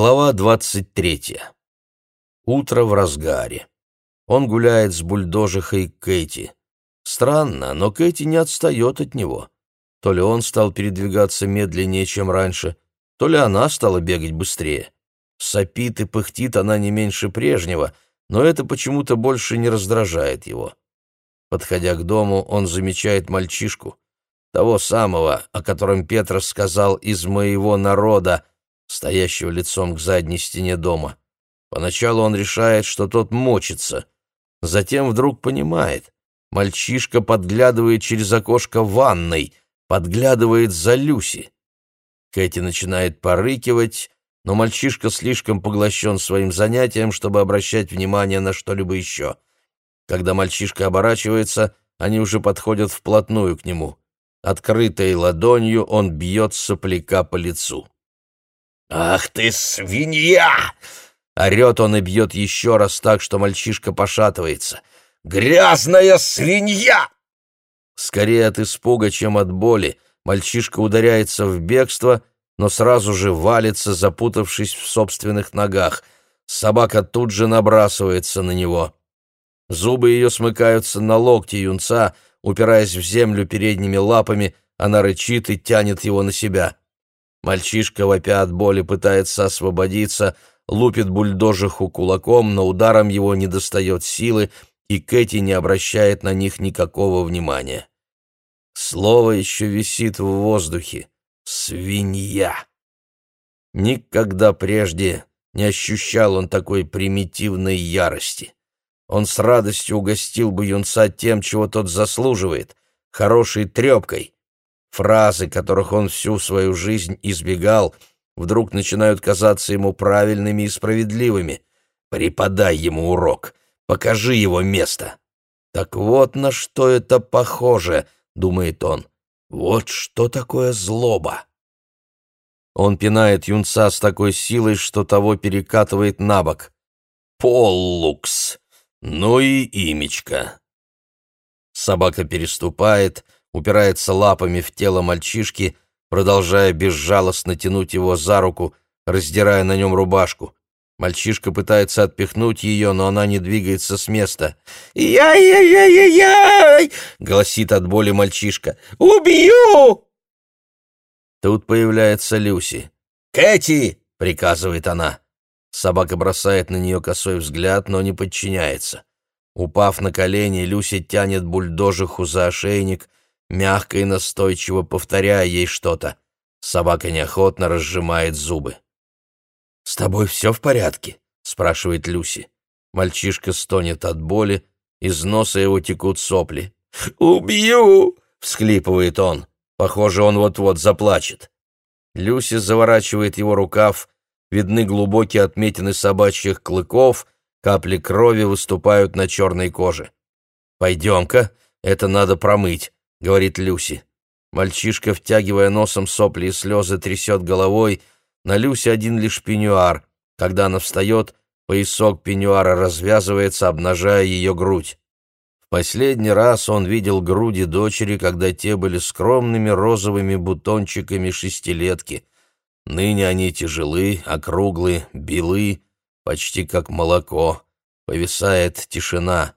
Глава двадцать третья. Утро в разгаре. Он гуляет с бульдожихой Кэти. Странно, но Кэти не отстает от него. То ли он стал передвигаться медленнее, чем раньше, то ли она стала бегать быстрее. Сопит и пыхтит она не меньше прежнего, но это почему-то больше не раздражает его. Подходя к дому, он замечает мальчишку, того самого, о котором Петр сказал «из моего народа», стоящего лицом к задней стене дома. Поначалу он решает, что тот мочится. Затем вдруг понимает. Мальчишка подглядывает через окошко ванной, подглядывает за Люси. Кэти начинает порыкивать, но мальчишка слишком поглощен своим занятием, чтобы обращать внимание на что-либо еще. Когда мальчишка оборачивается, они уже подходят вплотную к нему. Открытой ладонью он бьет сопляка по лицу. «Ах ты, свинья!» Орет он и бьет еще раз так, что мальчишка пошатывается. «Грязная свинья!» Скорее от испуга, чем от боли, мальчишка ударяется в бегство, но сразу же валится, запутавшись в собственных ногах. Собака тут же набрасывается на него. Зубы ее смыкаются на локте юнца, упираясь в землю передними лапами, она рычит и тянет его на себя. Мальчишка, вопя от боли, пытается освободиться, лупит бульдожиху кулаком, но ударом его не достает силы, и Кэти не обращает на них никакого внимания. Слово еще висит в воздухе. «Свинья!» Никогда прежде не ощущал он такой примитивной ярости. Он с радостью угостил бы юнца тем, чего тот заслуживает, хорошей трепкой, Фразы, которых он всю свою жизнь избегал, вдруг начинают казаться ему правильными и справедливыми. Преподай ему урок, покажи его место. Так вот на что это похоже, думает он. Вот что такое злоба. Он пинает юнца с такой силой, что того перекатывает на бок. Поллукс! Ну и имечко. Собака переступает, упирается лапами в тело мальчишки, продолжая безжалостно тянуть его за руку, раздирая на нем рубашку. Мальчишка пытается отпихнуть ее, но она не двигается с места. «Яй-яй-яй-яй!» — гласит от боли мальчишка. «Убью!» Тут появляется Люси. «Кэти!» — приказывает она. Собака бросает на нее косой взгляд, но не подчиняется. Упав на колени, Люси тянет бульдожиху за ошейник — мягко и настойчиво повторяя ей что-то. Собака неохотно разжимает зубы. «С тобой все в порядке?» — спрашивает Люси. Мальчишка стонет от боли, из носа его текут сопли. «Убью!» — всхлипывает он. Похоже, он вот-вот заплачет. Люси заворачивает его рукав, видны глубокие отметины собачьих клыков, капли крови выступают на черной коже. «Пойдем-ка, это надо промыть», — говорит Люси. Мальчишка, втягивая носом сопли и слезы, трясет головой. На Люси один лишь пеньюар. Когда она встает, поясок пеньюара развязывается, обнажая ее грудь. В последний раз он видел груди дочери, когда те были скромными розовыми бутончиками шестилетки. Ныне они тяжелы, округлые, белы, почти как молоко. Повисает тишина.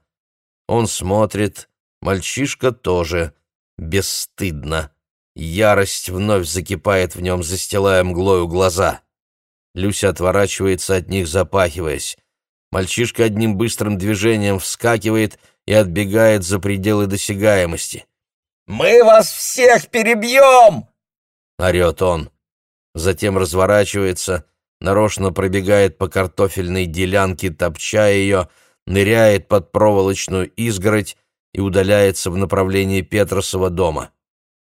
Он смотрит, мальчишка тоже — Бесстыдно. Ярость вновь закипает в нем, застилая мглою глаза. Люся отворачивается от них, запахиваясь. Мальчишка одним быстрым движением вскакивает и отбегает за пределы досягаемости. «Мы вас всех перебьем!» — орет он. Затем разворачивается, нарочно пробегает по картофельной делянке, топча ее, ныряет под проволочную изгородь и удаляется в направлении Петросова дома.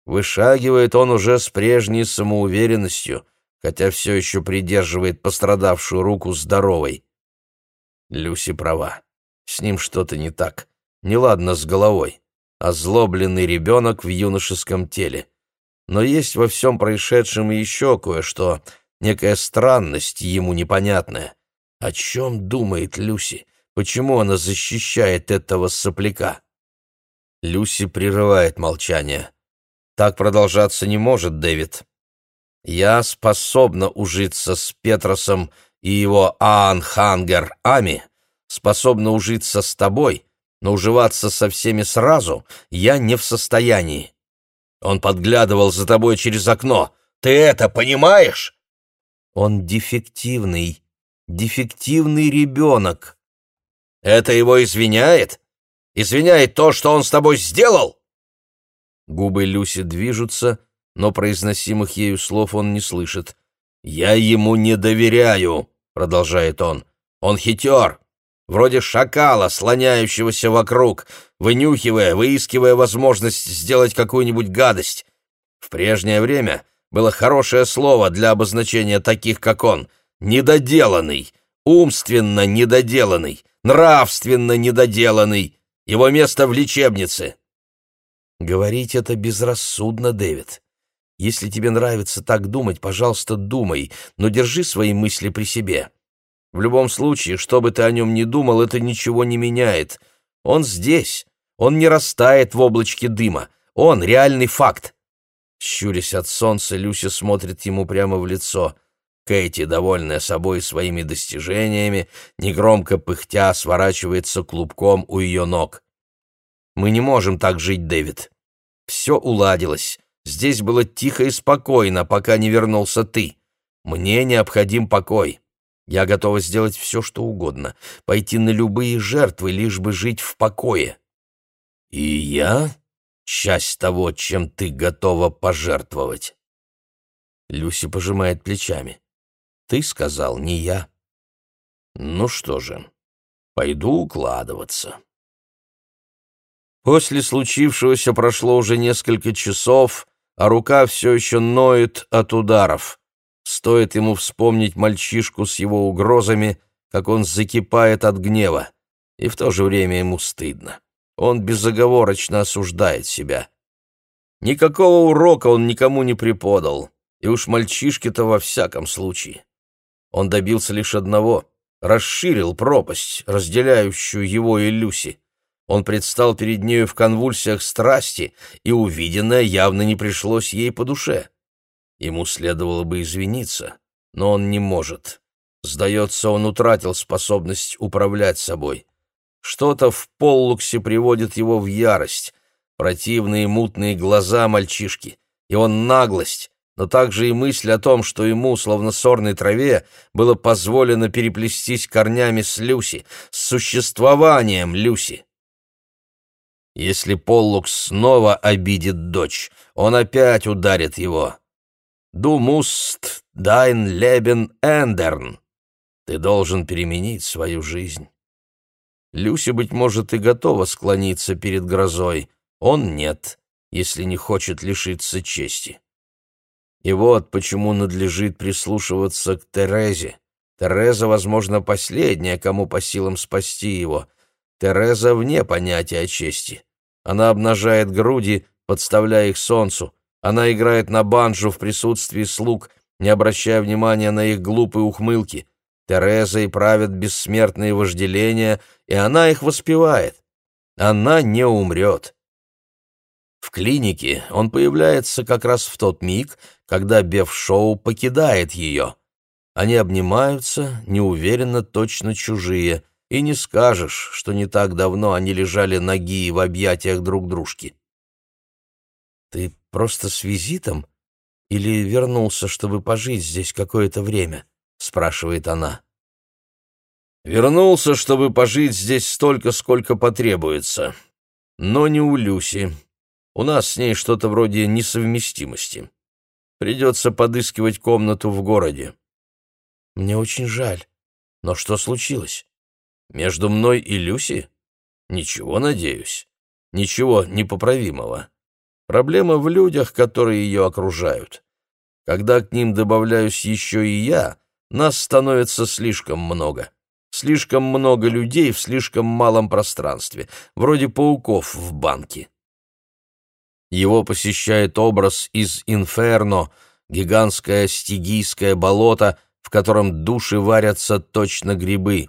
Вышагивает он уже с прежней самоуверенностью, хотя все еще придерживает пострадавшую руку здоровой. Люси права. С ним что-то не так. Неладно с головой. Озлобленный ребенок в юношеском теле. Но есть во всем происшедшем еще кое-что, некая странность ему непонятная. О чем думает Люси? Почему она защищает этого сопляка? Люси прерывает молчание. «Так продолжаться не может, Дэвид. Я способна ужиться с Петросом и его Аанхангер Ами, способна ужиться с тобой, но уживаться со всеми сразу я не в состоянии. Он подглядывал за тобой через окно. Ты это понимаешь? Он дефективный, дефективный ребенок. Это его извиняет? Извиняет то, что он с тобой сделал? Губы Люси движутся, но произносимых ею слов он не слышит. «Я ему не доверяю», — продолжает он. «Он хитер, вроде шакала, слоняющегося вокруг, вынюхивая, выискивая возможность сделать какую-нибудь гадость. В прежнее время было хорошее слово для обозначения таких, как он — недоделанный, умственно недоделанный, нравственно недоделанный, его место в лечебнице. Говорить это безрассудно, Дэвид. Если тебе нравится так думать, пожалуйста, думай, но держи свои мысли при себе. В любом случае, что бы ты о нем ни думал, это ничего не меняет. Он здесь, он не растает в облачке дыма, он реальный факт. Щурясь от солнца, Люся смотрит ему прямо в лицо. Кэти, довольная собой своими достижениями, негромко пыхтя, сворачивается клубком у ее ног. «Мы не можем так жить, Дэвид. Все уладилось. Здесь было тихо и спокойно, пока не вернулся ты. Мне необходим покой. Я готова сделать все, что угодно, пойти на любые жертвы, лишь бы жить в покое. И я — часть того, чем ты готова пожертвовать. Люси пожимает плечами. Ты сказал, не я. Ну что же, пойду укладываться. После случившегося прошло уже несколько часов, а рука все еще ноет от ударов. Стоит ему вспомнить мальчишку с его угрозами, как он закипает от гнева, и в то же время ему стыдно. Он безоговорочно осуждает себя. Никакого урока он никому не преподал, и уж мальчишке-то во всяком случае. Он добился лишь одного — расширил пропасть, разделяющую его и Люси. Он предстал перед нею в конвульсиях страсти, и увиденное явно не пришлось ей по душе. Ему следовало бы извиниться, но он не может. Сдается, он утратил способность управлять собой. Что-то в Поллуксе приводит его в ярость. Противные мутные глаза мальчишки, и он наглость, но также и мысль о том, что ему, словно сорной траве, было позволено переплестись корнями с Люси, с существованием Люси. Если Поллукс снова обидит дочь, он опять ударит его. «Du musst dein Leben ändern». Ты должен переменить свою жизнь. Люси, быть может, и готова склониться перед грозой. Он нет, если не хочет лишиться чести. И вот почему надлежит прислушиваться к Терезе. Тереза, возможно, последняя, кому по силам спасти его. Тереза вне понятия о чести. Она обнажает груди, подставляя их солнцу. Она играет на банджо в присутствии слуг, не обращая внимания на их глупые ухмылки. Терезой правят бессмертные вожделения, и она их воспевает. Она не умрет. В клинике он появляется как раз в тот миг, когда Беф-шоу покидает ее. Они обнимаются, неуверенно, точно чужие — и не скажешь, что не так давно они лежали ноги в объятиях друг дружки. «Ты просто с визитом или вернулся, чтобы пожить здесь какое-то время?» — спрашивает она. «Вернулся, чтобы пожить здесь столько, сколько потребуется. Но не у Люси. У нас с ней что-то вроде несовместимости. Придется подыскивать комнату в городе». «Мне очень жаль. Но что случилось?» Между мной и Люси? Ничего, надеюсь. Ничего непоправимого. Проблема в людях, которые ее окружают. Когда к ним добавляюсь еще и я, нас становится слишком много. Слишком много людей в слишком малом пространстве, вроде пауков в банке. Его посещает образ из «Инферно», гигантское стигийское болото, в котором души варятся точно грибы.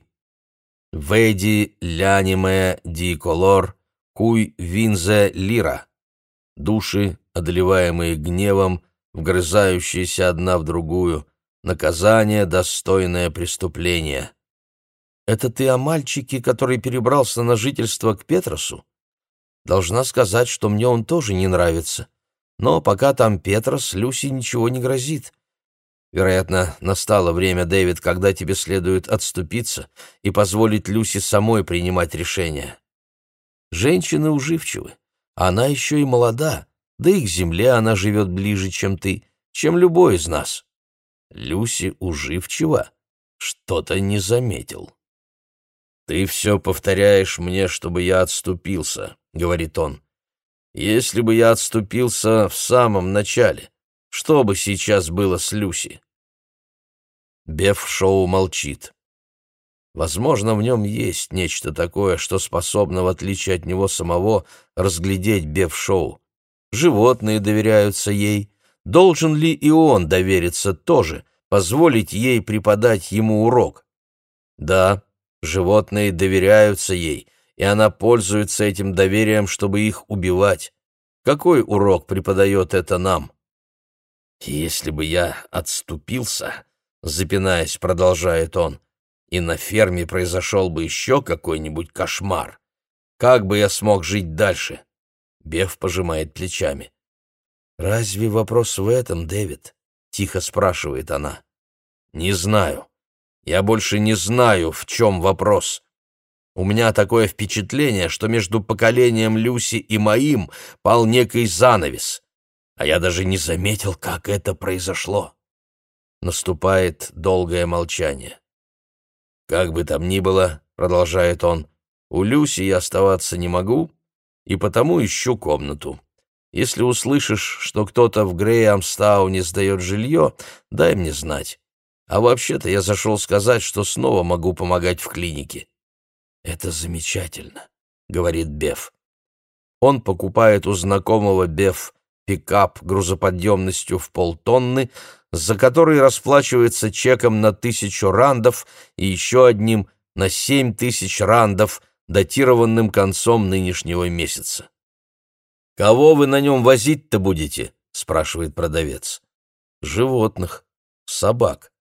Веди ляниме ди колор, куй винзе лира. Души, одолеваемые гневом, вгрызающиеся одна в другую, наказание, достойное преступления. Это ты о мальчике, который перебрался на жительство к Петросу? Должна сказать, что мне он тоже не нравится. Но пока там Петрос, Люси ничего не грозит. Вероятно, настало время, Дэвид, когда тебе следует отступиться и позволить Люси самой принимать решения. Женщины уживчивы, она еще и молода, да и к земле она живет ближе, чем ты, чем любой из нас. Люси уживчива? Что-то не заметил. «Ты все повторяешь мне, чтобы я отступился», — говорит он. «Если бы я отступился в самом начале, что бы сейчас было с Люси?» Беф Шоу молчит. Возможно, в нем есть нечто такое, что способно, в отличие от него самого, разглядеть Беф Шоу. Животные доверяются ей. Должен ли и он довериться тоже, позволить ей преподать ему урок? Да, Животные доверяются ей, и она пользуется этим доверием, чтобы их убивать. Какой урок преподает это нам? Если бы я отступился, запинаясь, продолжает он, и на ферме произошел бы еще какой-нибудь кошмар, как бы я смог жить дальше? Беф пожимает плечами. «Разве вопрос в этом, Дэвид?» — тихо спрашивает она. «Не знаю. Я больше не знаю, в чем вопрос. У меня такое впечатление, что между поколением Люси и моим пал некий занавес, а я даже не заметил, как это произошло. Наступает долгое молчание. «Как бы там ни было», — продолжает он, — «у Люси я оставаться не могу, и потому ищу комнату. Если услышишь, что кто-то в Грейамстауне сдает жилье, дай мне знать. А вообще-то я зашел сказать, что снова могу помогать в клинике. Это замечательно, говорит Беф. Он покупает у знакомого Беф пикап грузоподъемностью в полтонны, за который расплачивается чеком на тысячу рандов и еще одним на семь тысяч рандов, датированным концом нынешнего месяца. «Кого вы на нем возить-то будете?» — спрашивает продавец. «Животных, собак.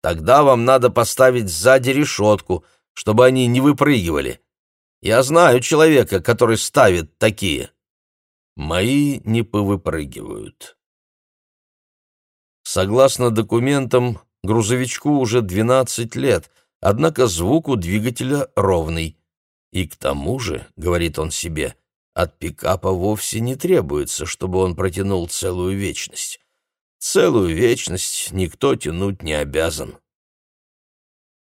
Тогда вам надо поставить сзади решетку, чтобы они не выпрыгивали. Я знаю человека, который ставит такие. Мои не повыпрыгивают. Согласно документам, грузовичку уже 12 лет, однако звук у двигателя ровный. И к тому же, говорит он себе, от пикапа вовсе не требуется, чтобы он протянул целую вечность. Целую вечность никто тянуть не обязан.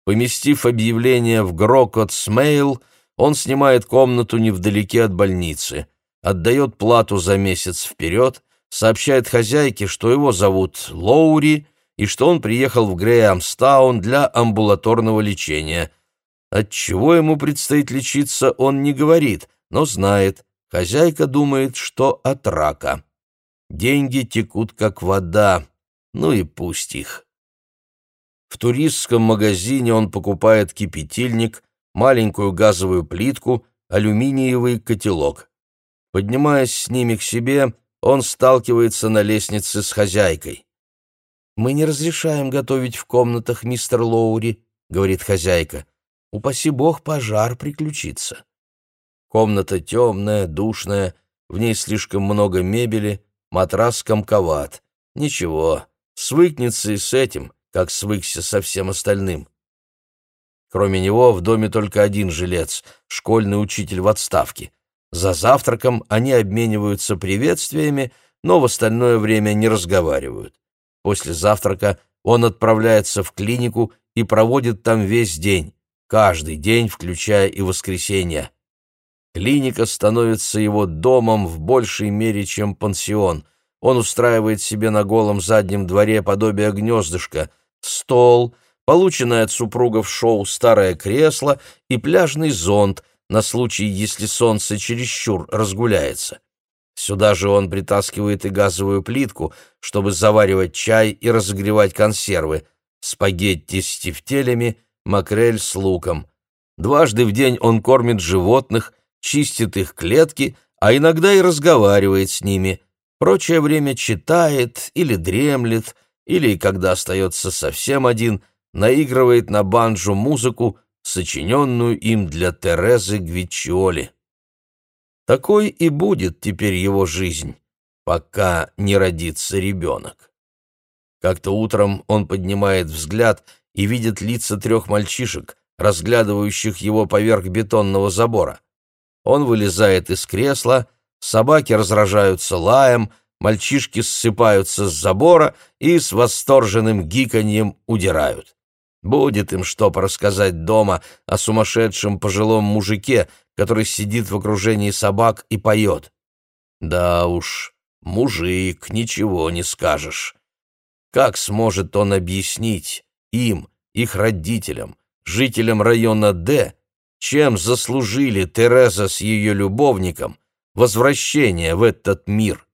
Поместив объявление в Грокотс-Мейл, он снимает комнату невдалеке от больницы, отдает плату за месяц вперед, сообщает хозяйке, что его зовут Лоури и что он приехал в Греамстаун для амбулаторного лечения. От чего ему предстоит лечиться, он не говорит, но знает. Хозяйка думает, что от рака. Деньги текут как вода, ну и пусть их. В туристском магазине он покупает кипятильник, маленькую газовую плитку, алюминиевый котелок. Поднимаясь с ними к себе, он сталкивается на лестнице с хозяйкой. «Мы не разрешаем готовить в комнатах, мистер Лоури», — говорит хозяйка. «Упаси бог, пожар приключится». Комната темная, душная, в ней слишком много мебели, матрас комковат. Ничего, свыкнется и с этим, как свыкся со всем остальным. Кроме него в доме только один жилец, школьный учитель в отставке. За завтраком они обмениваются приветствиями, но в остальное время не разговаривают. После завтрака он отправляется в клинику и проводит там весь день, каждый день, включая и воскресенье. Клиника становится его домом в большей мере, чем пансион. Он устраивает себе на голом заднем дворе подобие гнездышка, стол, полученное от супругов шоу старое кресло и пляжный зонт на случай, если солнце чересчур разгуляется. Сюда же он притаскивает и газовую плитку, чтобы заваривать чай и разогревать консервы, спагетти с тефтелями, макрель с луком. Дважды в день он кормит животных, чистит их клетки, а иногда и разговаривает с ними. Прочее время читает или дремлет, или, когда остается совсем один, наигрывает на банджо музыку, сочиненную им для Терезы Гвичоли. Такой и будет теперь его жизнь, пока не родится ребенок. Как-то утром он поднимает взгляд и видит лица трех мальчишек, разглядывающих его поверх бетонного забора. Он вылезает из кресла, собаки разражаются лаем, мальчишки ссыпаются с забора и с восторженным гиканьем удирают. Будет им что порассказать дома о сумасшедшем пожилом мужике, который сидит в окружении собак и поет. Да уж, мужик, ничего не скажешь. Как сможет он объяснить им, их родителям, жителям района Д, чем заслужили Тереза с ее любовником возвращение в этот мир?